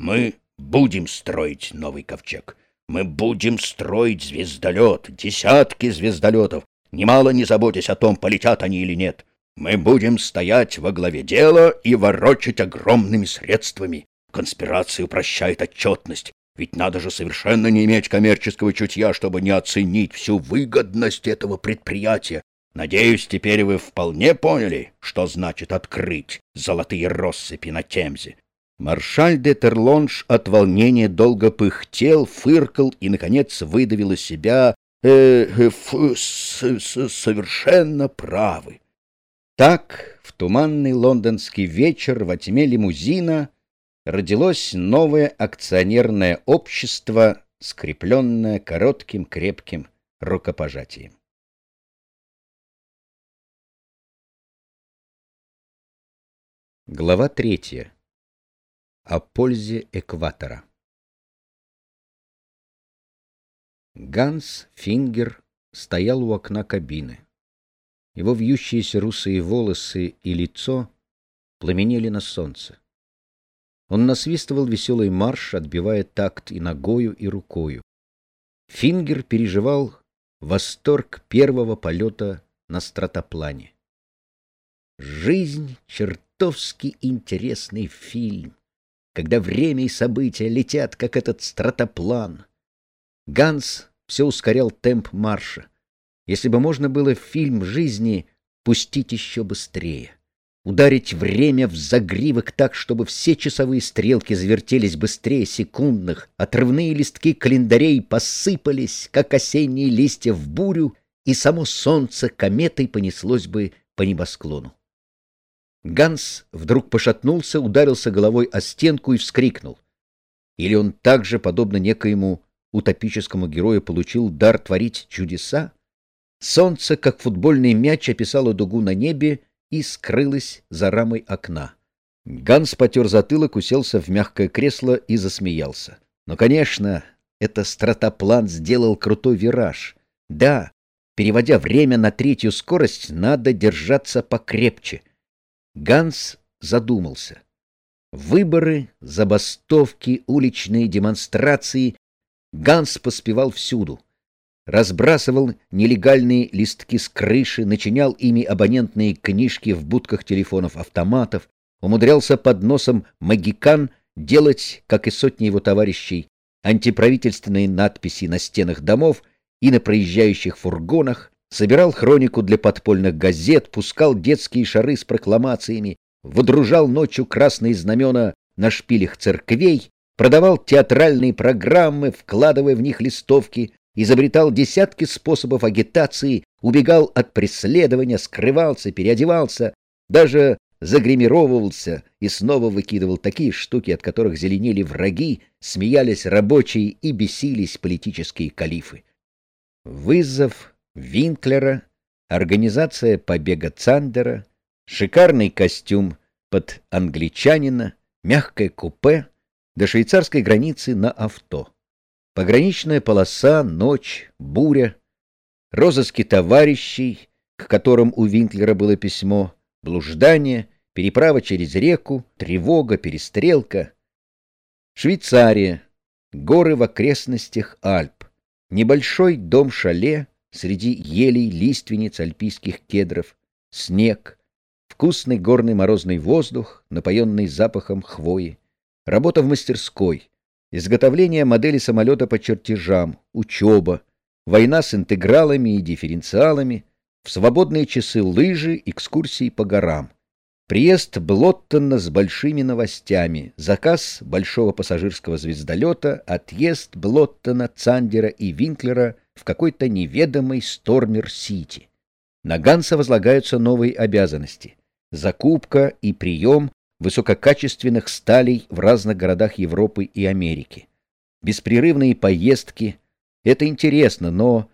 Мы будем строить новый ковчег. Мы будем строить звездолет, десятки звездолетов, немало не заботясь о том, полетят они или нет. Мы будем стоять во главе дела и ворочать огромными средствами. Конспирация упрощает отчетность, ведь надо же совершенно не иметь коммерческого чутья, чтобы не оценить всю выгодность этого предприятия. Надеюсь, теперь вы вполне поняли, что значит открыть золотые россыпи на Темзе. Маршаль де Терлонж от волнения долго пыхтел, фыркал и, наконец, выдавил из себя э, э, ф, с, с, «Совершенно правы». Так, в туманный лондонский вечер во тьме лимузина родилось новое акционерное общество, скрепленное коротким крепким рукопожатием. Глава третья о пользе экватора. Ганс Фингер стоял у окна кабины. Его вьющиеся русые волосы и лицо пламенели на солнце. Он насвистывал веселый марш, отбивая такт и ногою, и рукою. Фингер переживал восторг первого полета на стратоплане. Жизнь — чертовски интересный фильм когда время и события летят, как этот стратоплан. Ганс все ускорял темп марша. Если бы можно было фильм жизни пустить еще быстрее, ударить время в загривок так, чтобы все часовые стрелки завертелись быстрее секундных, отрывные листки календарей посыпались, как осенние листья в бурю, и само солнце кометой понеслось бы по небосклону. Ганс вдруг пошатнулся, ударился головой о стенку и вскрикнул. Или он также, подобно некоему утопическому герою, получил дар творить чудеса? Солнце, как футбольный мяч, описало дугу на небе и скрылось за рамой окна. Ганс потер затылок, уселся в мягкое кресло и засмеялся. Но, конечно, это стратоплан сделал крутой вираж. Да, переводя время на третью скорость, надо держаться покрепче — Ганс задумался. Выборы, забастовки, уличные демонстрации. Ганс поспевал всюду. Разбрасывал нелегальные листки с крыши, начинял ими абонентные книжки в будках телефонов-автоматов, умудрялся под носом магикан делать, как и сотни его товарищей, антиправительственные надписи на стенах домов и на проезжающих фургонах, собирал хронику для подпольных газет, пускал детские шары с прокламациями, выдружал ночью красные знамена на шпилях церквей, продавал театральные программы, вкладывая в них листовки, изобретал десятки способов агитации, убегал от преследования, скрывался, переодевался, даже загримировывался и снова выкидывал такие штуки, от которых зеленели враги, смеялись рабочие и бесились политические калифы. Вызов Винклера, организация побега Цандера, шикарный костюм под англичанина, мягкое купе до швейцарской границы на авто. Пограничная полоса, ночь, буря, розыски товарищей, к которым у Винклера было письмо, блуждание, переправа через реку, тревога, перестрелка. Швейцария, горы в окрестностях Альп, небольшой дом-шале, среди елей, лиственниц, альпийских кедров, снег, вкусный горный морозный воздух, напоенный запахом хвои, работа в мастерской, изготовление модели самолета по чертежам, учеба, война с интегралами и дифференциалами, в свободные часы лыжи, экскурсии по горам. Приезд Блоттона с большими новостями, заказ большого пассажирского звездолета, отъезд Блоттона, Цандера и Винклера в какой-то неведомой Стормер-Сити. На Ганса возлагаются новые обязанности — закупка и прием высококачественных сталей в разных городах Европы и Америки. Беспрерывные поездки — это интересно, но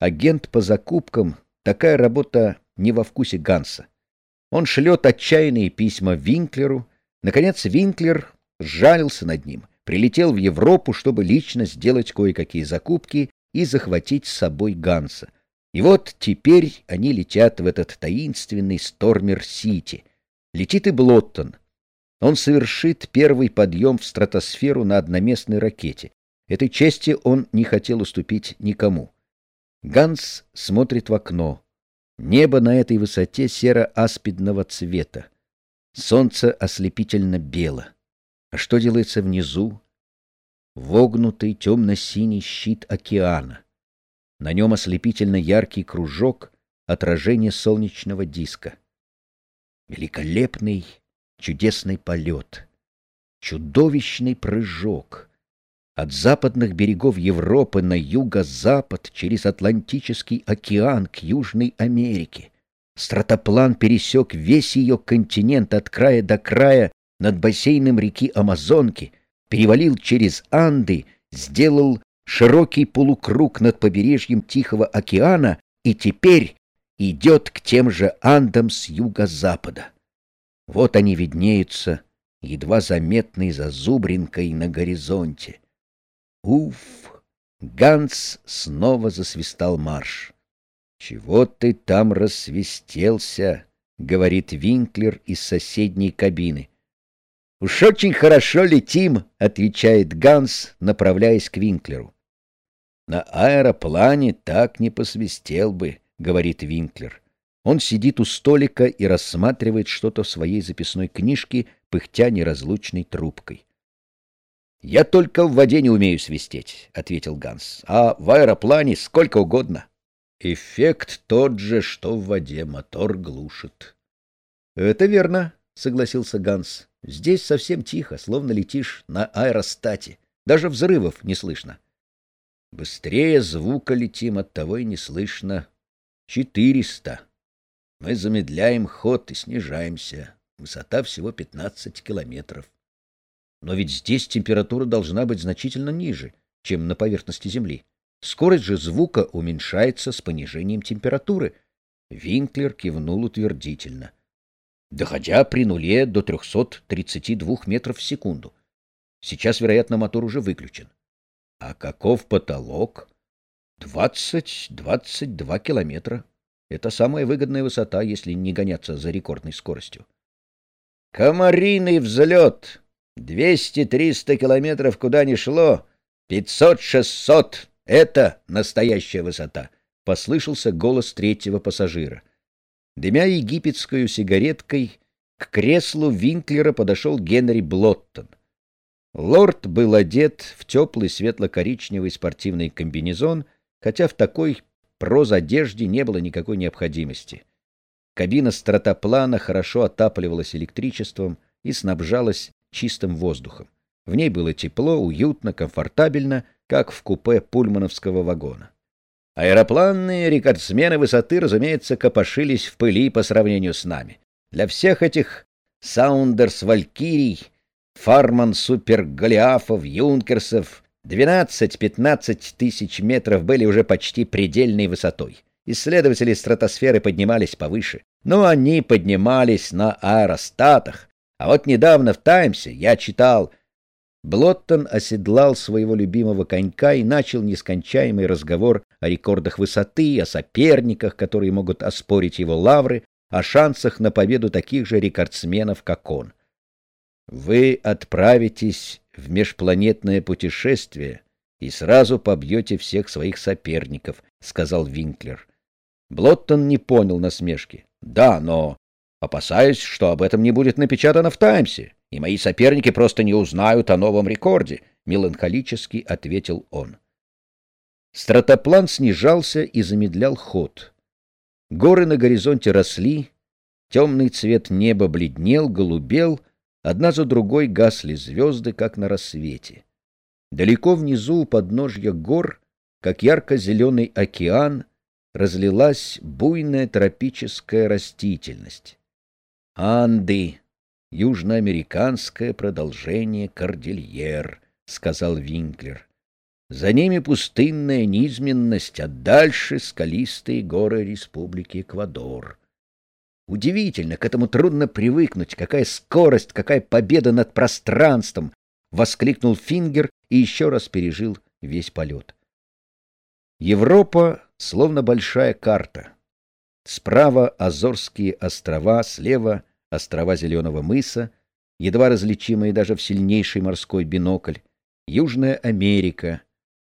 агент по закупкам — такая работа не во вкусе Ганса. Он шлет отчаянные письма Винклеру. Наконец Винклер сжалился над ним, прилетел в Европу, чтобы лично сделать кое-какие закупки и захватить с собой Ганса. И вот теперь они летят в этот таинственный Стормер-Сити. Летит и Блоттон. Он совершит первый подъем в стратосферу на одноместной ракете. Этой чести он не хотел уступить никому. Ганс смотрит в окно. Небо на этой высоте серо-аспидного цвета. Солнце ослепительно бело. А что делается внизу? Вогнутый темно-синий щит океана. На нем ослепительно яркий кружок отражение солнечного диска. Великолепный, чудесный полет. Чудовищный прыжок. От западных берегов Европы на юго-запад через Атлантический океан к Южной Америке. Стратоплан пересек весь ее континент от края до края над бассейном реки Амазонки, перевалил через Анды, сделал широкий полукруг над побережьем Тихого океана и теперь идет к тем же Андам с юго-запада. Вот они виднеются, едва заметной зазубринкой на горизонте. Уф! Ганс снова засвистал марш. «Чего ты там рассвистелся?» — говорит Винклер из соседней кабины. «Уж очень хорошо летим», — отвечает Ганс, направляясь к Винклеру. «На аэроплане так не посвистел бы», — говорит Винклер. Он сидит у столика и рассматривает что-то в своей записной книжке, пыхтя неразлучной трубкой. «Я только в воде не умею свистеть», — ответил Ганс. «А в аэроплане сколько угодно». «Эффект тот же, что в воде мотор глушит». «Это верно», — согласился Ганс. Здесь совсем тихо, словно летишь на аэростате. Даже взрывов не слышно. Быстрее звука летим, от того и не слышно. Четыреста. Мы замедляем ход и снижаемся. Высота всего пятнадцать километров. Но ведь здесь температура должна быть значительно ниже, чем на поверхности Земли. Скорость же звука уменьшается с понижением температуры. Винклер кивнул утвердительно доходя при нуле до 332 метров в секунду. Сейчас, вероятно, мотор уже выключен. А каков потолок? 20-22 километра. Это самая выгодная высота, если не гоняться за рекордной скоростью. Комариный взлет! 200-300 километров куда ни шло. 500-600 — это настоящая высота. Послышался голос третьего пассажира. Дымя египетскую сигареткой, к креслу Винклера подошел Генри Блоттон. Лорд был одет в теплый светло-коричневый спортивный комбинезон, хотя в такой прозодежде не было никакой необходимости. Кабина стратоплана хорошо отапливалась электричеством и снабжалась чистым воздухом. В ней было тепло, уютно, комфортабельно, как в купе пульмановского вагона. Аэропланные рекордсмены высоты, разумеется, копошились в пыли по сравнению с нами. Для всех этих Саундерс Валькирий, Фарман Супер Голиафов, Юнкерсов 12-15 тысяч метров были уже почти предельной высотой. Исследователи стратосферы поднимались повыше, но они поднимались на аэростатах. А вот недавно в «Таймсе» я читал Блоттон оседлал своего любимого конька и начал нескончаемый разговор о рекордах высоты, о соперниках, которые могут оспорить его лавры, о шансах на победу таких же рекордсменов, как он. Вы отправитесь в межпланетное путешествие и сразу побьете всех своих соперников, — сказал Винклер. Блоттон не понял насмешки. — Да, но опасаюсь, что об этом не будет напечатано в «Таймсе» и мои соперники просто не узнают о новом рекорде, — меланхолически ответил он. Стратоплан снижался и замедлял ход. Горы на горизонте росли, темный цвет неба бледнел, голубел, одна за другой гасли звезды, как на рассвете. Далеко внизу у подножья гор, как ярко-зеленый океан, разлилась буйная тропическая растительность. Анды, южноамериканское продолжение кордильер, — сказал Винклер. За ними пустынная низменность, а дальше скалистые горы Республики Эквадор. Удивительно, к этому трудно привыкнуть. Какая скорость, какая победа над пространством! — воскликнул Фингер и еще раз пережил весь полет. Европа словно большая карта. Справа Азорские острова, слева острова Зеленого мыса, едва различимые даже в сильнейший морской бинокль, Южная Америка,